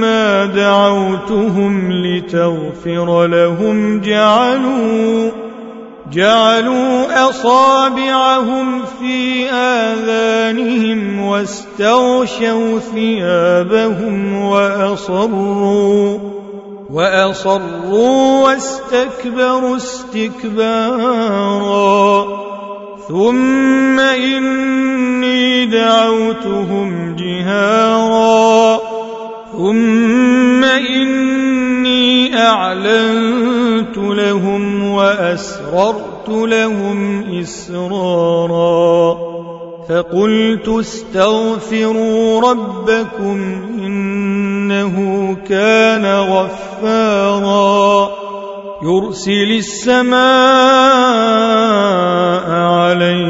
كلما دعوتهم لتغفر لهم جعلوا جعلوا أصابعهم في آذانهم واستغشوا ثيابهم وأصروا وأصروا واستكبروا استكبارا. ثم إني دعوتهم جهارا. ثم وأسررت لهم إسرارا فقلت استغفروا ربكم إنه كان غفارا يرسل السماء عليكم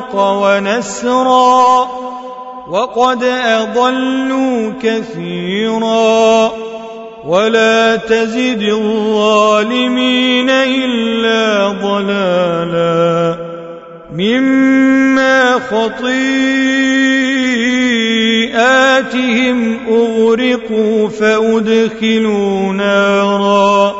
ويعوق ونسرا وقد أضلوا كثيرا ولا تزد الظالمين إلا ضلالا مما خطيئاتهم أغرقوا فأدخلوا نارا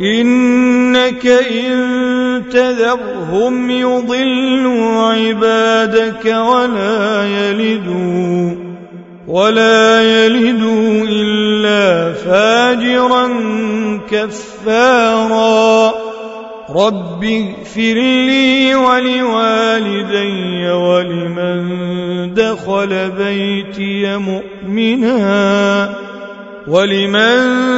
إنك إن تذرهم يضلوا عبادك ولا يلدوا ولا يلدوا إلا فاجرا كفارا. رب اغفر لي ولوالدي ولمن دخل بيتي مؤمنا ولمن